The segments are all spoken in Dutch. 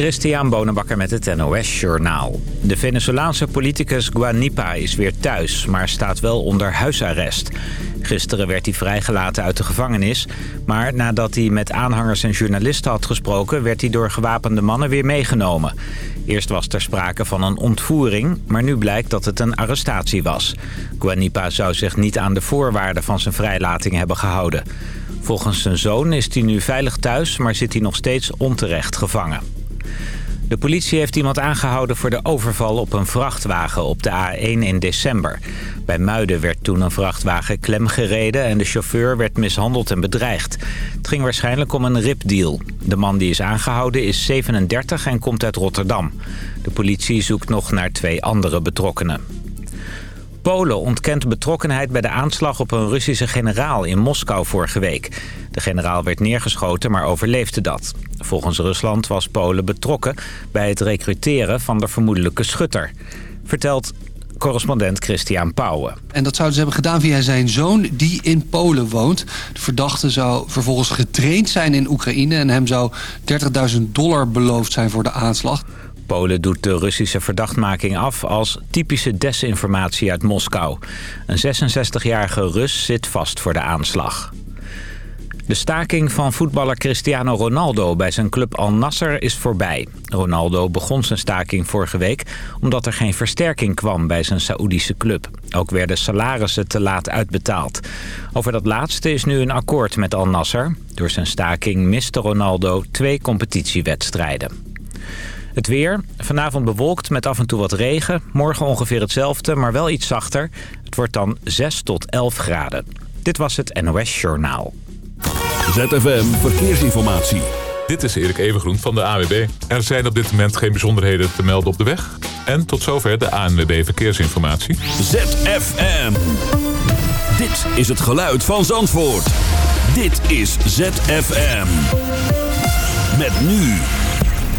Christian Bonenbakker met het NOS Journaal. De Venezolaanse politicus Guanipa is weer thuis, maar staat wel onder huisarrest. Gisteren werd hij vrijgelaten uit de gevangenis... maar nadat hij met aanhangers en journalisten had gesproken... werd hij door gewapende mannen weer meegenomen. Eerst was er sprake van een ontvoering, maar nu blijkt dat het een arrestatie was. Guanipa zou zich niet aan de voorwaarden van zijn vrijlating hebben gehouden. Volgens zijn zoon is hij nu veilig thuis, maar zit hij nog steeds onterecht gevangen. De politie heeft iemand aangehouden voor de overval op een vrachtwagen op de A1 in december. Bij Muiden werd toen een vrachtwagen klemgereden en de chauffeur werd mishandeld en bedreigd. Het ging waarschijnlijk om een ripdeal. De man die is aangehouden is 37 en komt uit Rotterdam. De politie zoekt nog naar twee andere betrokkenen. Polen ontkent betrokkenheid bij de aanslag op een Russische generaal in Moskou vorige week. De generaal werd neergeschoten, maar overleefde dat. Volgens Rusland was Polen betrokken bij het recruteren van de vermoedelijke schutter. Vertelt correspondent Christian Pauwen. En dat zouden ze hebben gedaan via zijn zoon die in Polen woont. De verdachte zou vervolgens getraind zijn in Oekraïne... en hem zou 30.000 dollar beloofd zijn voor de aanslag. Polen doet de Russische verdachtmaking af als typische desinformatie uit Moskou. Een 66-jarige Rus zit vast voor de aanslag. De staking van voetballer Cristiano Ronaldo bij zijn club Al Nasser is voorbij. Ronaldo begon zijn staking vorige week omdat er geen versterking kwam bij zijn Saoedische club. Ook werden salarissen te laat uitbetaald. Over dat laatste is nu een akkoord met Al Nasser. Door zijn staking miste Ronaldo twee competitiewedstrijden. Het weer. Vanavond bewolkt met af en toe wat regen. Morgen ongeveer hetzelfde, maar wel iets zachter. Het wordt dan 6 tot 11 graden. Dit was het NOS Journaal. ZFM Verkeersinformatie. Dit is Erik Evengroen van de AWB. Er zijn op dit moment geen bijzonderheden te melden op de weg. En tot zover de ANWB Verkeersinformatie. ZFM. Dit is het geluid van Zandvoort. Dit is ZFM. Met nu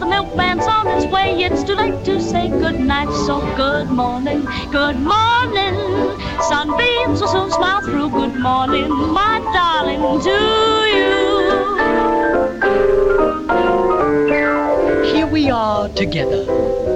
The milkman's on his way, it's too late to say goodnight. So good morning, good morning. Sunbeams will soon smile through. Good morning, my darling, to you. Here we are together,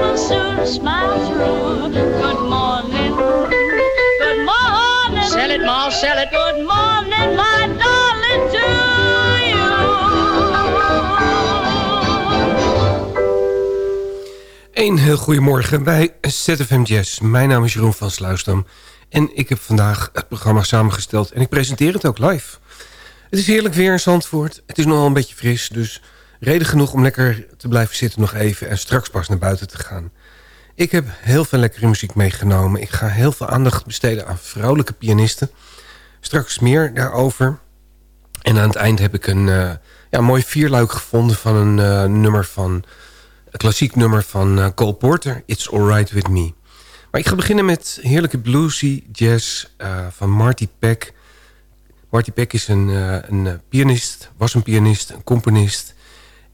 will soon smile through. Good morning. Good morning. Sell it, Ma, sell it. Good morning, my darling, to Een heel goedemorgen bij ZFM Jazz. Mijn naam is Jeroen van Sluisdam. En ik heb vandaag het programma samengesteld. En ik presenteer het ook live. Het is heerlijk weer in Zandvoort. Het is nogal een beetje fris. Dus reden genoeg om lekker te blijven zitten nog even. En straks pas naar buiten te gaan. Ik heb heel veel lekkere muziek meegenomen. Ik ga heel veel aandacht besteden aan vrouwelijke pianisten. Straks meer daarover. En aan het eind heb ik een uh, ja, mooi vierluik gevonden van een uh, nummer van een klassiek nummer van uh, Cole Porter, It's Alright With Me. Maar ik ga beginnen met heerlijke bluesy jazz van Marty Peck. Marty Peck is een, een pianist, was een pianist, een componist.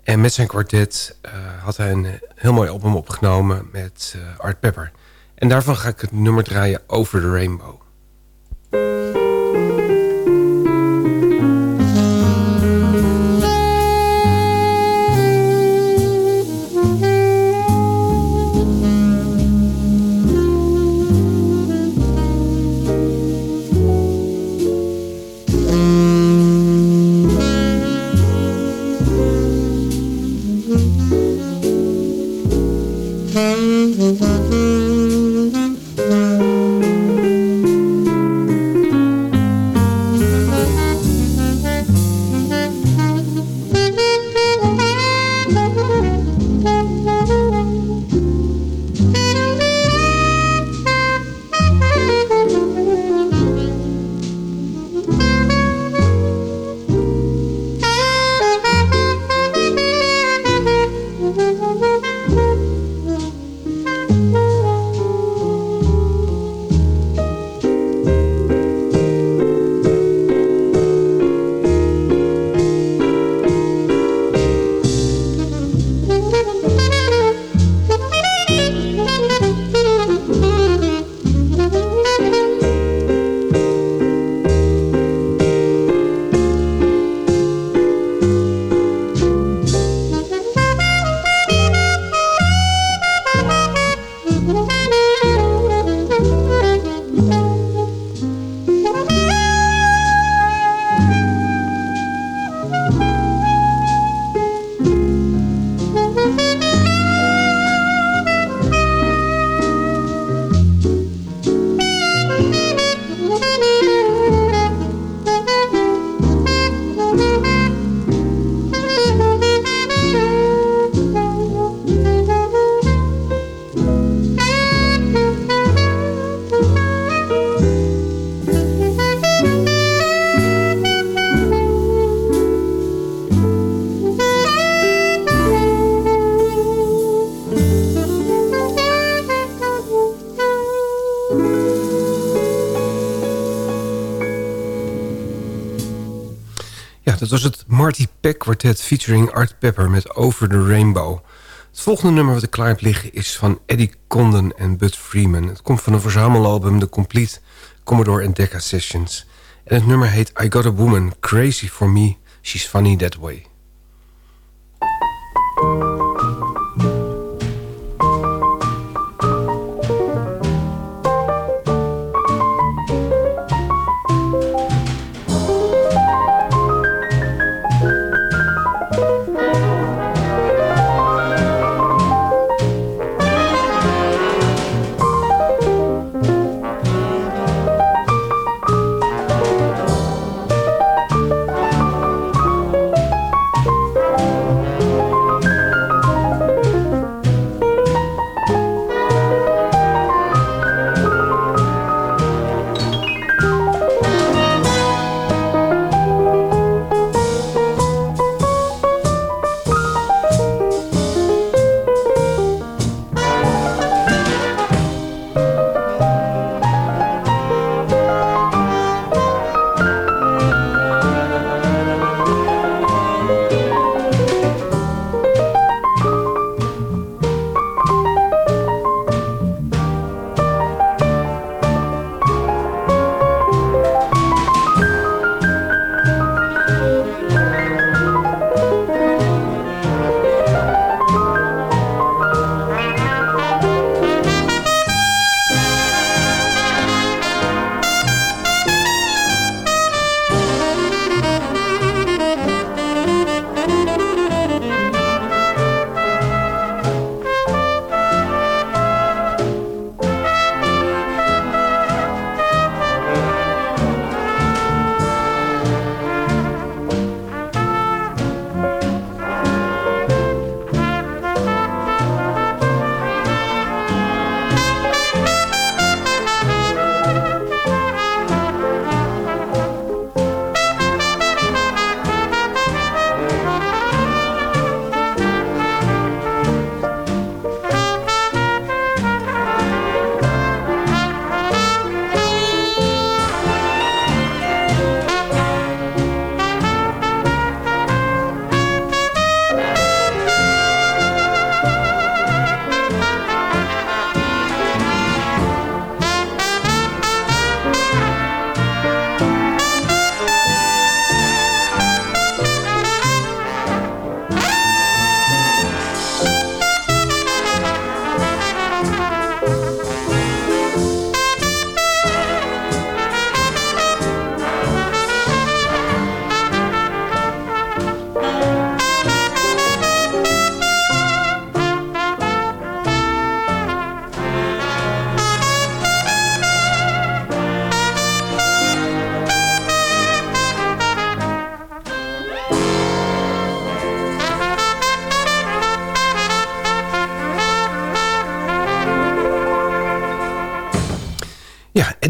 En met zijn kwartet had hij een heel mooi album opgenomen met Art Pepper. En daarvan ga ik het nummer draaien Over the Rainbow. Peck Quartet featuring Art Pepper met Over the Rainbow. Het volgende nummer wat ik klaar heb liggen is van Eddie Condon en Bud Freeman. Het komt van een verzamelalbum The Complete Commodore and Decca Sessions. En het nummer heet I Got a Woman, Crazy for Me, She's Funny That Way.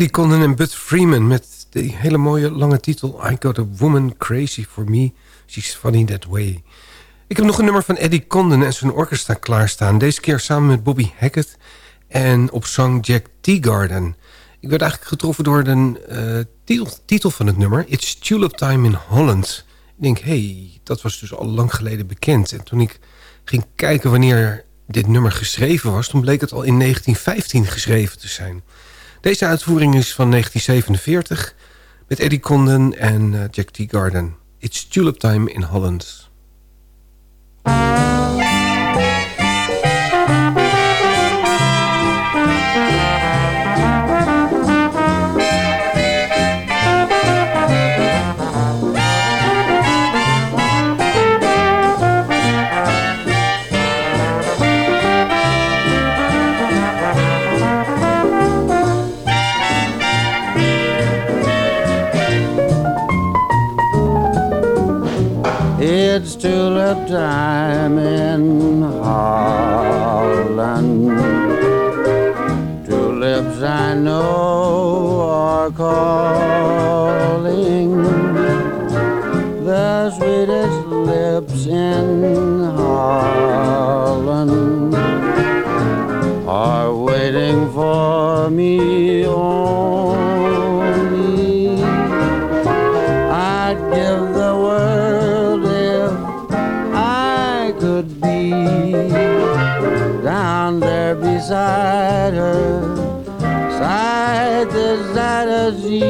Eddie Condon en Bud Freeman met die hele mooie lange titel... I Got a Woman Crazy For Me, She's Funny That Way. Ik heb nog een nummer van Eddie Condon en zijn orkestra klaarstaan. Deze keer samen met Bobby Hackett en op zang Jack Teagarden. Ik werd eigenlijk getroffen door de uh, titel, titel, van het nummer... It's Tulip Time in Holland. Ik denk, hey, dat was dus al lang geleden bekend. En toen ik ging kijken wanneer dit nummer geschreven was... toen bleek het al in 1915 geschreven te zijn... Deze uitvoering is van 1947 met Eddie Condon en uh, Jack Teagarden. It's Tulip Time in Holland. Time in Holland. Tulips I know are calling. The sweetest lips in Holland are waiting for me. Only her, side as she.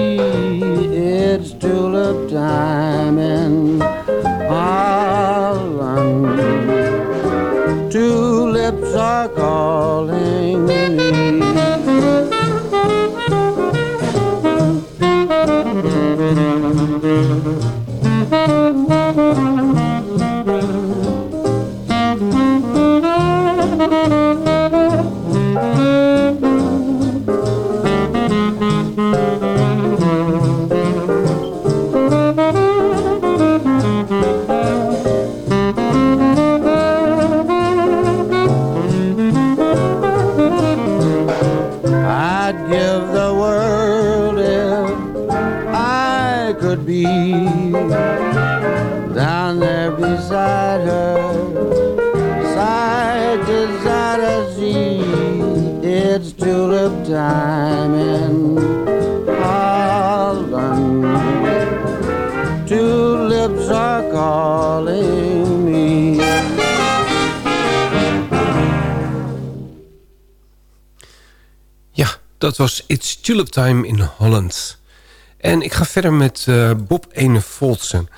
It's tulip time in Holland. Tulips are calling me. Dat was It's Tulip Time in Holland. En ik ga verder met uh, Bob Ene Voltsen.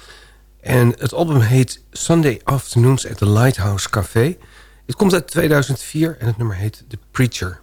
En het album heet Sunday Afternoons at the Lighthouse Café. Het komt uit 2004 en het nummer heet The Preacher.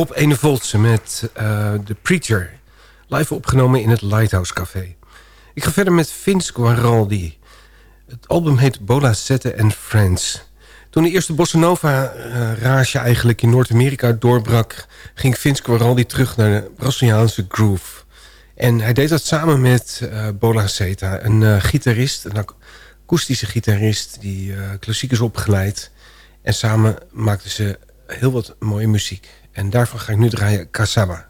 Bob Enevoltse met uh, The Preacher. Live opgenomen in het Lighthouse Café. Ik ga verder met Vince Guaraldi. Het album heet Bola Sette and Friends. Toen de eerste bossa nova uh, rage eigenlijk in Noord-Amerika doorbrak... ging Vince Guaraldi terug naar de Braziliaanse groove. En hij deed dat samen met uh, Bola Seta, een gitarist... een akoestische gitarist die klassiek is opgeleid. En samen maakten ze heel wat mooie muziek. En daarvan ga ik nu draaien Kasaba.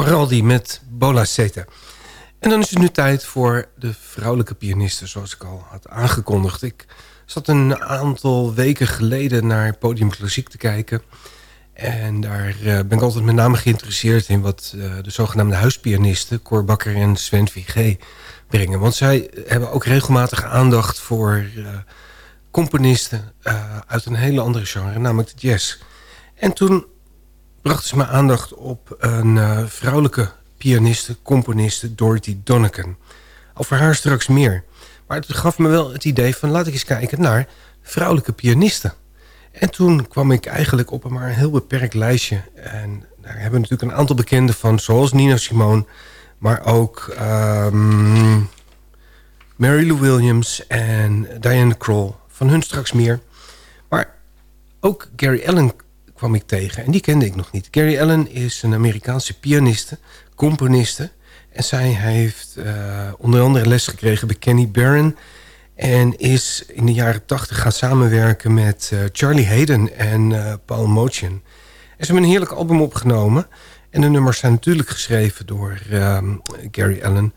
Guaraldi met Bola Seta. En dan is het nu tijd voor de vrouwelijke pianisten, zoals ik al had aangekondigd. Ik zat een aantal weken geleden naar Podium Klassiek te kijken. En daar eh, ben ik altijd met name geïnteresseerd in wat uh, de zogenaamde huispianisten... Cor Bakker en Sven Vigé brengen. Want zij hebben ook regelmatig aandacht voor uh, componisten uit een hele andere genre, namelijk de jazz. En toen brachten ze mijn aandacht op een vrouwelijke pianiste, componiste Dorothy Donegan. Over haar straks meer. Maar het gaf me wel het idee van laat ik eens kijken naar vrouwelijke pianisten. En toen kwam ik eigenlijk op een maar een heel beperkt lijstje. En daar hebben we natuurlijk een aantal bekenden van, zoals Nina Simone... maar ook um, Mary Lou Williams en Diane Kroll. Van hun straks meer. Maar ook Gary Allen kwam ik tegen. En die kende ik nog niet. Gary Allen is een Amerikaanse pianiste, componiste. En zij heeft uh, onder andere les gekregen bij Kenny Barron... En is in de jaren tachtig gaan samenwerken met uh, Charlie Hayden en uh, Paul Motion. En ze hebben een heerlijk album opgenomen. En de nummers zijn natuurlijk geschreven door um, Gary Allen.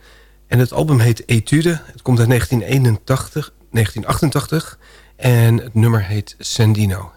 En het album heet Etude. Het komt uit 1981, 1988. En het nummer heet Sandino.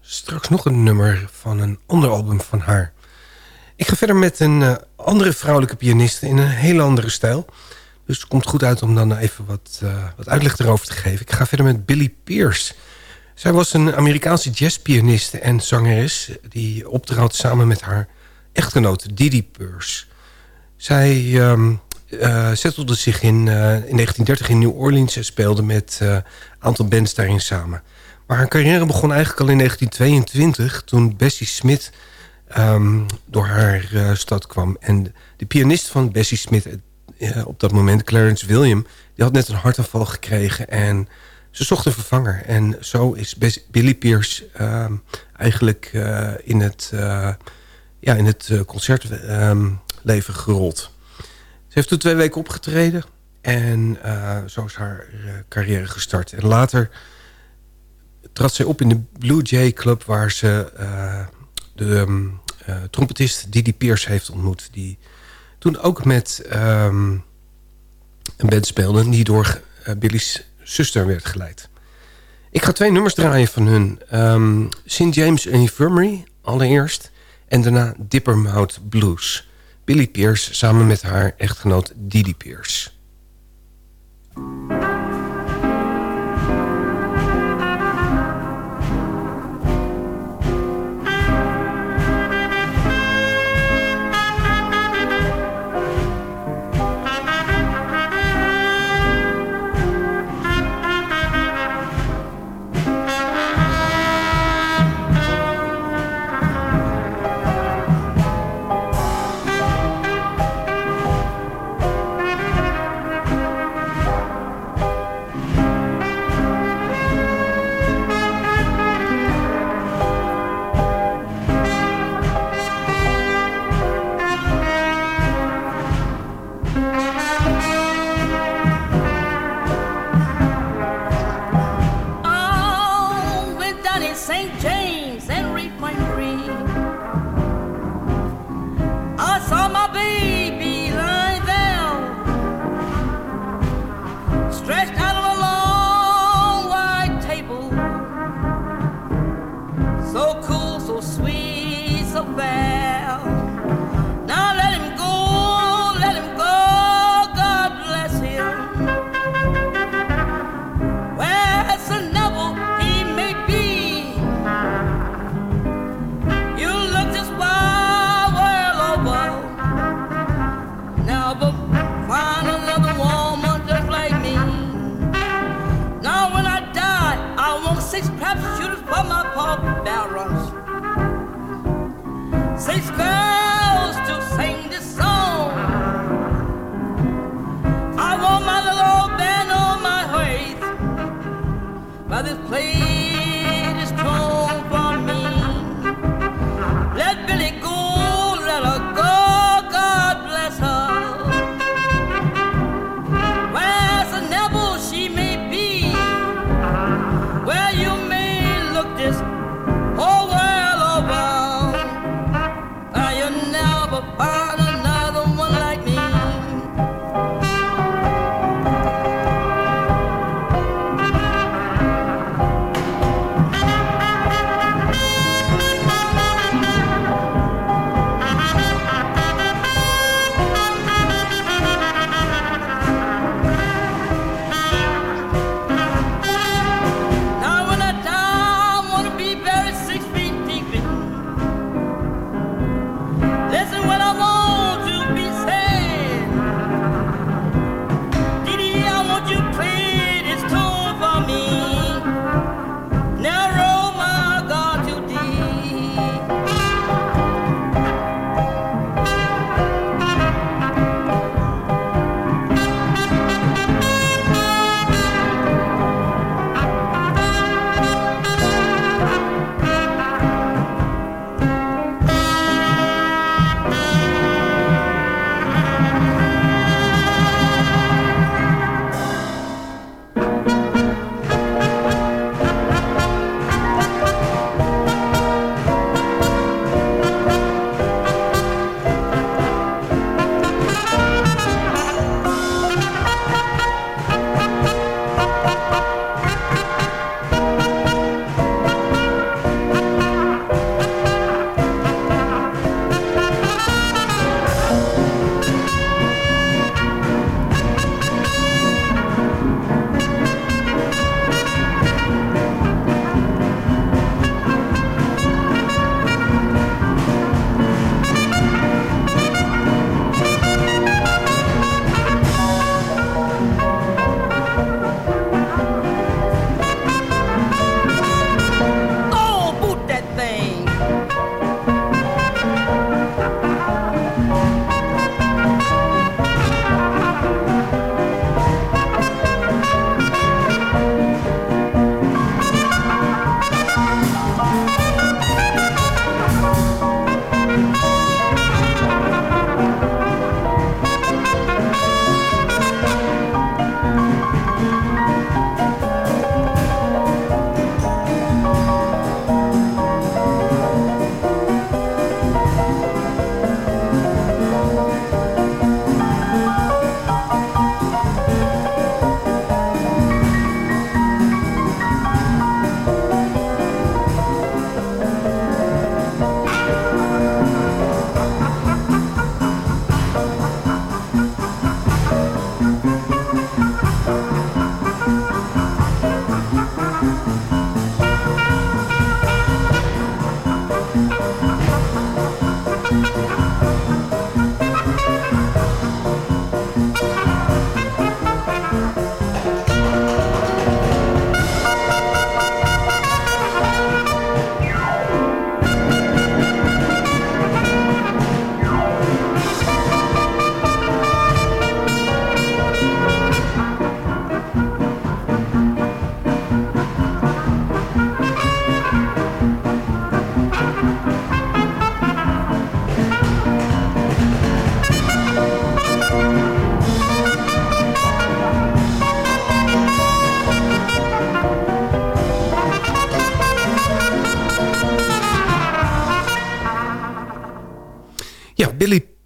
Straks nog een nummer van een ander album van haar. Ik ga verder met een uh, andere vrouwelijke pianiste in een hele andere stijl. Dus het komt goed uit om dan even wat, uh, wat uitleg erover te geven. Ik ga verder met Billy Pierce. Zij was een Amerikaanse jazzpianiste en zangeres... die optrad samen met haar echtgenote Didi Pierce. Zij um, settelde zich in, in 1930 in New Orleans... en speelde met een aantal bands daarin samen. Maar haar carrière begon eigenlijk al in 1922... toen Bessie Smith um, door haar stad kwam. En de pianist van Bessie Smith op dat moment, Clarence William... die had net een hartaanval gekregen en ze zocht een vervanger. En zo is Billy Pierce uh, eigenlijk in het, ja, in het concertleven gerold. Ze heeft toen twee weken opgetreden. En zo is haar carrière gestart. En later trad zij op in de Blue Jay Club... waar ze de um, trompetist Didi Pierce heeft ontmoet. Die toen ook met um, een band speelde... die door Billy's zuster werd geleid. Ik ga twee nummers draaien van hun. Um, St. James Infirmary allereerst. En daarna Dippermouth Blues. Billy Pierce samen met haar echtgenoot Didi Pierce.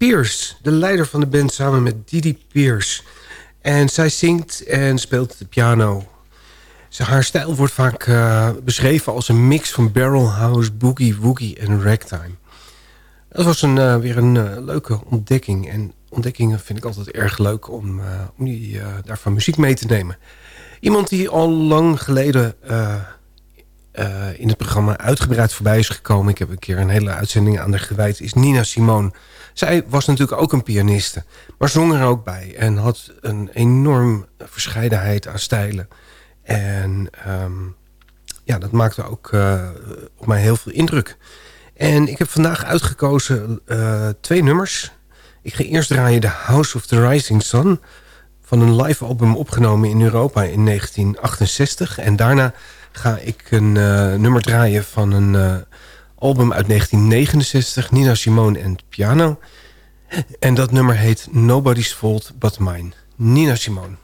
Pierce, de leider van de band... samen met Didi Pierce. En zij zingt en speelt de piano. Haar stijl wordt vaak uh, beschreven als een mix van barrelhouse, boogie, woogie en ragtime. Dat was een, uh, weer een uh, leuke ontdekking. En ontdekkingen vind ik altijd erg leuk om, om die, daarvan muziek mee te nemen. Iemand die al lang geleden in het programma uitgebreid voorbij is gekomen... ik heb een keer een hele uitzending aan haar gewijd... is Nina Simone. Zij was natuurlijk ook een pianiste, maar zong er ook bij... en had een enorm verscheidenheid aan stijlen... En um, ja, dat maakte ook uh, op mij heel veel indruk. En ik heb vandaag uitgekozen uh, twee nummers. Ik ga eerst draaien The House of the Rising Sun... van een live album opgenomen in Europa in 1968. En daarna ga ik een uh, nummer draaien van een album uit 1969... Nina Simone en Piano. En dat nummer heet Nobody's Fault But Mine. Nina Simone.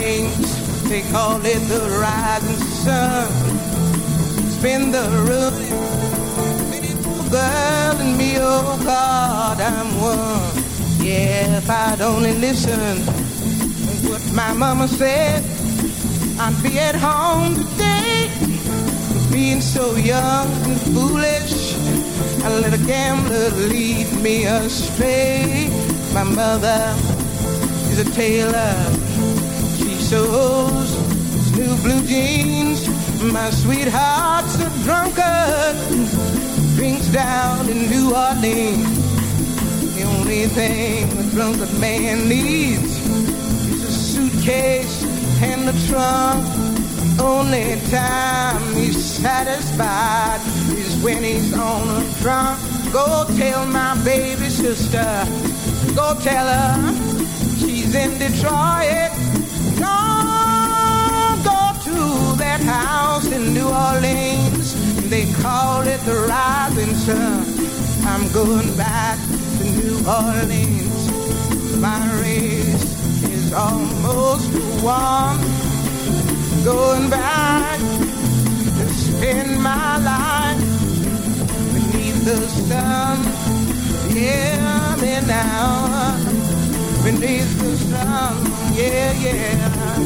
They call it the rising sun. Spin the room, beautiful oh girl and me, oh God, I'm one. Yeah, if I'd only listen to what my mama said, I'd be at home today. Being so young and foolish, I let a gambler lead me astray. My mother is a tailor shows, his new blue jeans. My sweetheart's a drunkard, drinks down in New Orleans. The only thing a drunkard man needs is a suitcase and a trunk. The Only time he's satisfied is when he's on a drunk. Go tell my baby sister, go tell her she's in Detroit house in New Orleans. They call it the Rising Sun. I'm going back to New Orleans. My race is almost won. Going back to spend my life beneath the sun. Yeah, me now beneath the sun. Yeah, yeah.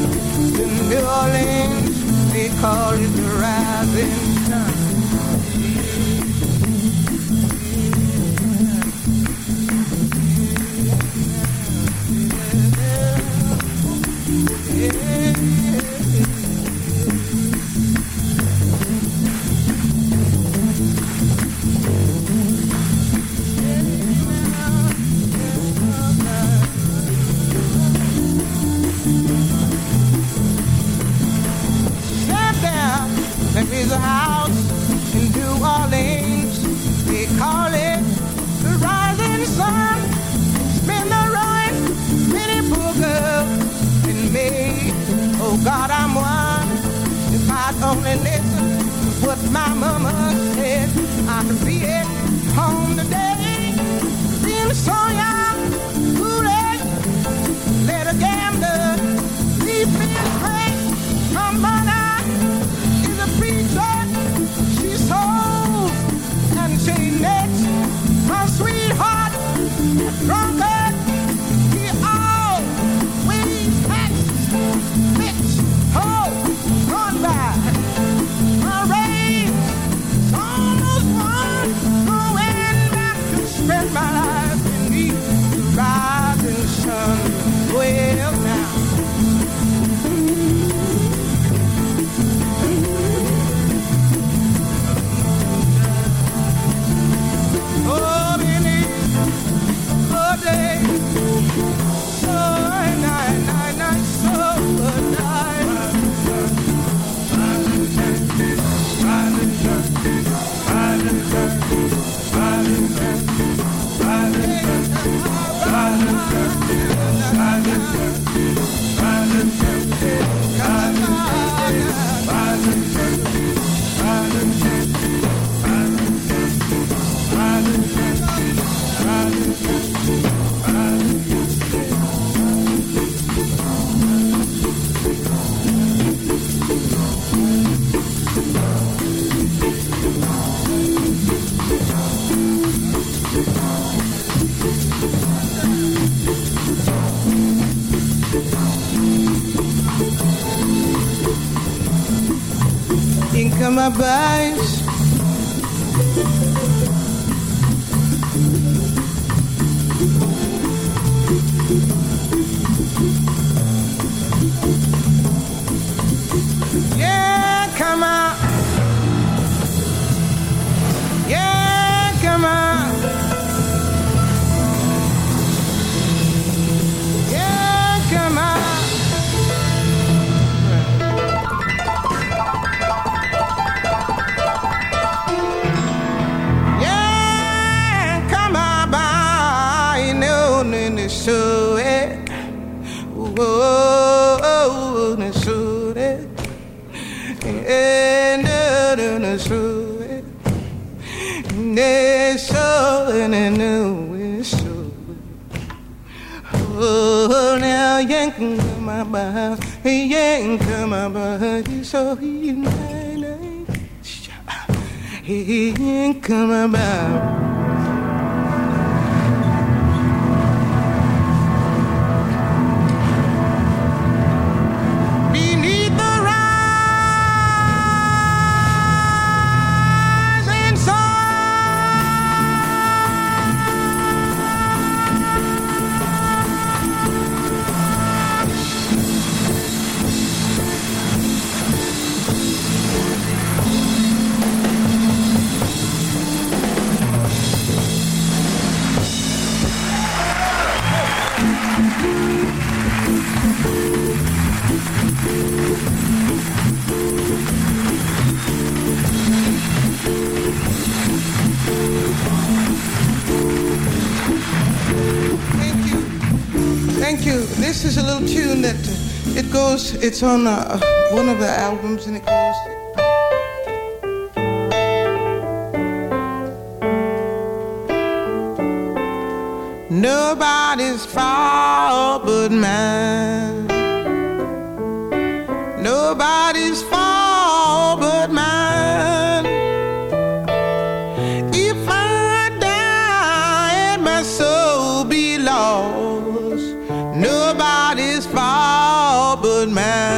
In New Orleans they call it the rising sun. only listen what my mama said. I can be at home today, being so young. my. He ain't come my mind, so he ain't. Hey, ain't come about. it's on uh, one of the albums, and it goes. Nobody's fault but mine. man.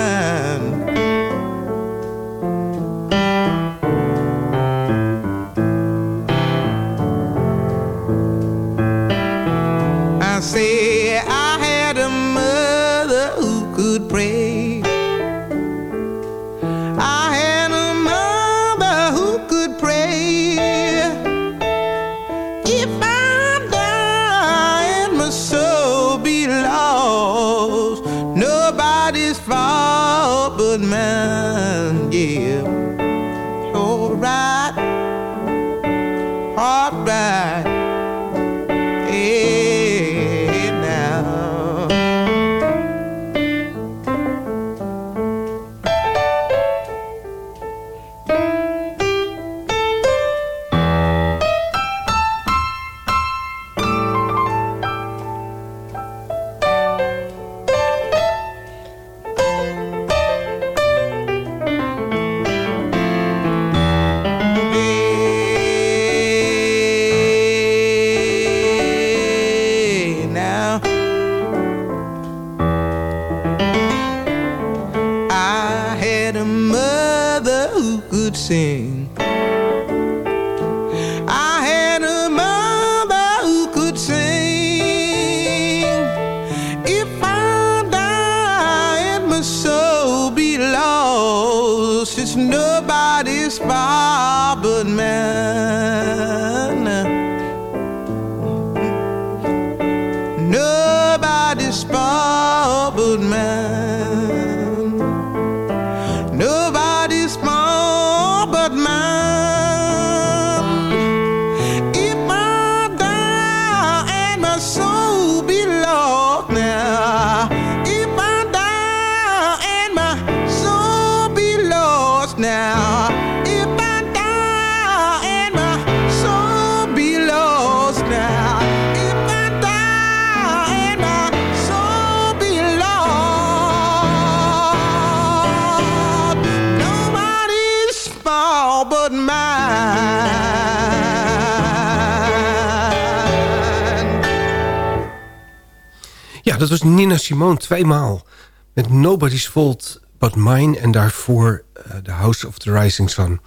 Dat was Nina Simone tweemaal. Met Nobody's Fault But Mine en daarvoor eh, The House of the Rising Sun.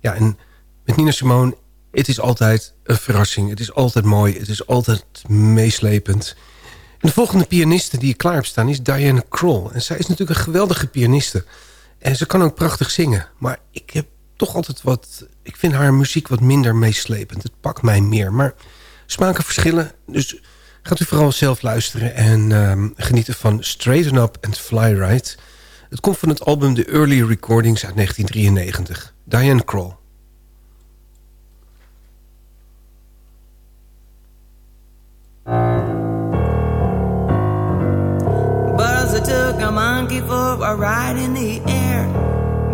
Ja, en met Nina Simone, het is altijd een verrassing. Het is altijd mooi, het is altijd meeslepend. De volgende pianiste die ik klaar heb staan is Diane Kroll. En zij is natuurlijk een geweldige pianiste. En ze kan ook prachtig zingen. Maar ik heb toch altijd wat... Ik vind haar muziek wat minder meeslepend. Het pakt mij meer. Maar smaken verschillen. Dus gaat u vooral zelf luisteren en um, genieten van Straighten Up and Fly Right. Het komt van het album The Early Recordings uit 1993. Diane Kroll. Took a monkey for a ride in the air.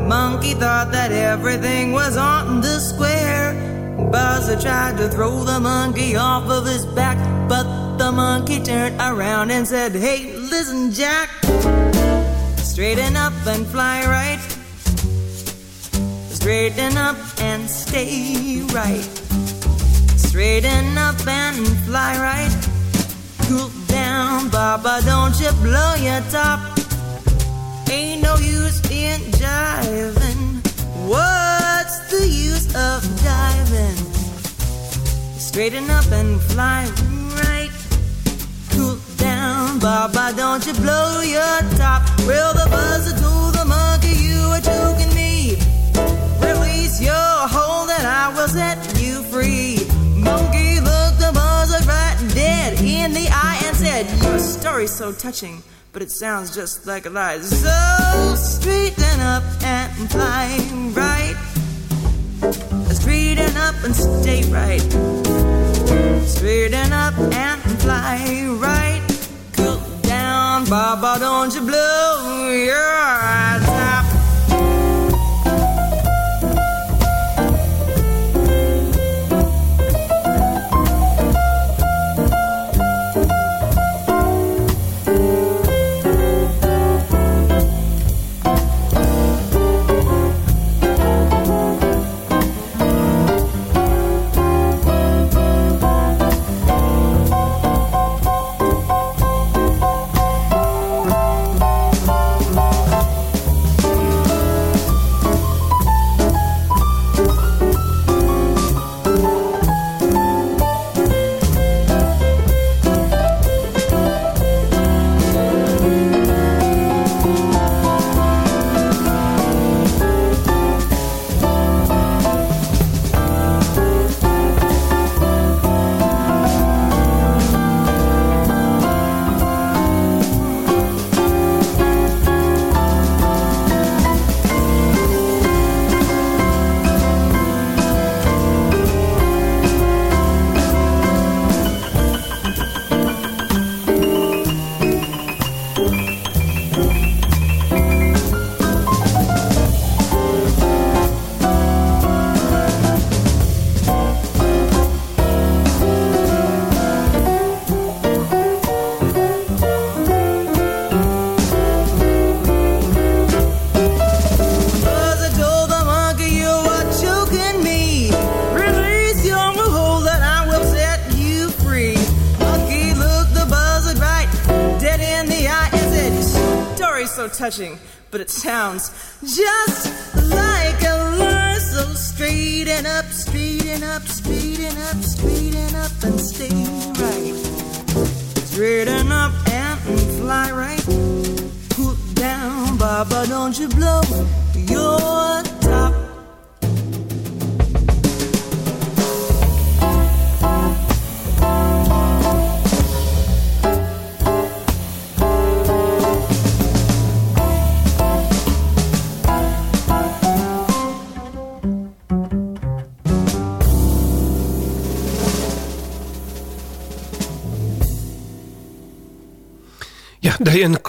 Monkey thought that everything was on the square. Buzzer tried to throw the monkey off of his back, but the monkey turned around and said, Hey, listen, Jack, straighten up and fly right. Straighten up and stay right. Straighten up and fly right. Cool down, Baba, don't you blow your top. Ain't no use in jiving. Use of diving? Straighten up and fly right. Cool down, Baba, don't you blow your top. Well, the buzzer told the monkey you were choking me. Release your hold and I will set you free. Monkey looked the buzzer right dead in the eye and said, Your story's so touching but it sounds just like a lie. So straighten up and fly right. Straighten up and stay right. Straighten up and fly right. Cool down, Baba, don't you blow your top.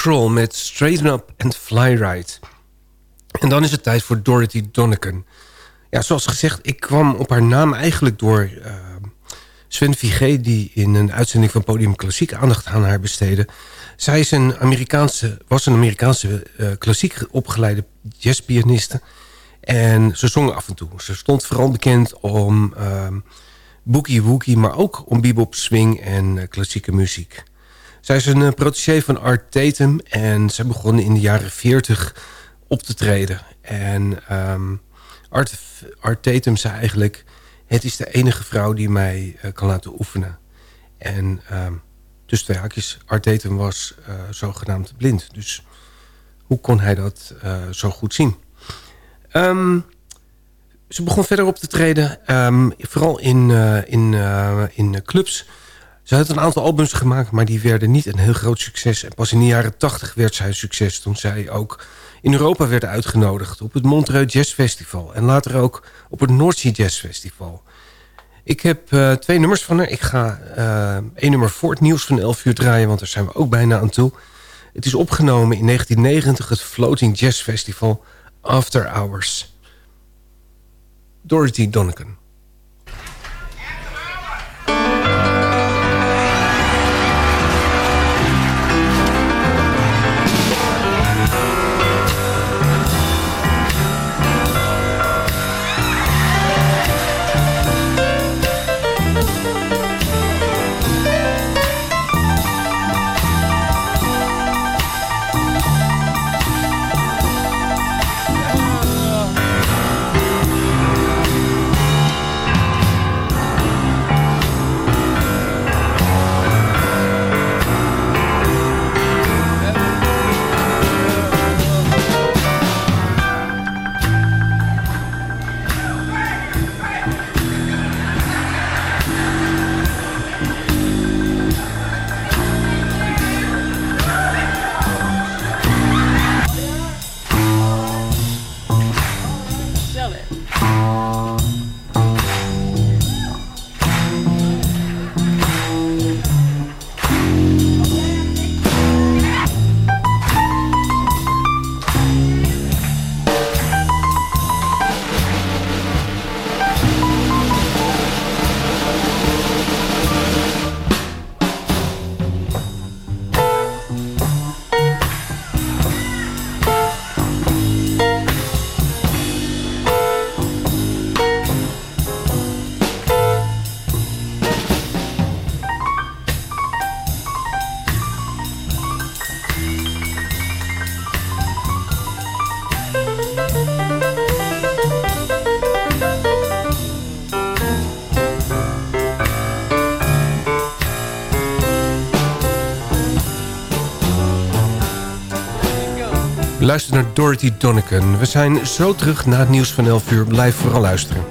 Met Straighten Up and Fly Right. En dan is het tijd voor Dorothy Donneken. Ja, zoals gezegd, ik kwam op haar naam eigenlijk door uh, Sven Vigé... die in een uitzending van Podium Klassiek aandacht aan haar besteedde. Zij is een Amerikaanse, was een Amerikaanse uh, klassiek opgeleide jazzpianiste. En ze zong af en toe. Ze stond vooral bekend om uh, boogie woogie... maar ook om bebop swing en uh, klassieke muziek. Zij is een uh, protégé van Art Tatum en zij begon in de jaren 40 op te treden. En um, Art, Art Tatum zei eigenlijk... het is de enige vrouw die mij uh, kan laten oefenen. En tussen twee haakjes, Art Tatum was uh, zogenaamd blind. Dus hoe kon hij dat zo goed zien? Um, ze begon verder op te treden, vooral in, in, in clubs. Ze had een aantal albums gemaakt, maar die werden niet een heel groot succes. En pas in de jaren tachtig werd zij een succes toen zij ook in Europa werd uitgenodigd... op het Montreux Jazz Festival en later ook op het Sea Jazz Festival. Ik heb uh, twee nummers van haar. Ik ga één nummer voor het nieuws van 11 uur draaien, want daar zijn we ook bijna aan toe. Het is opgenomen in 1990, het Floating Jazz Festival After Hours... Dorothy Donegan. Oh. Luister naar Dorothy Donegan. We zijn zo terug na het nieuws van 11 uur. Blijf vooral luisteren.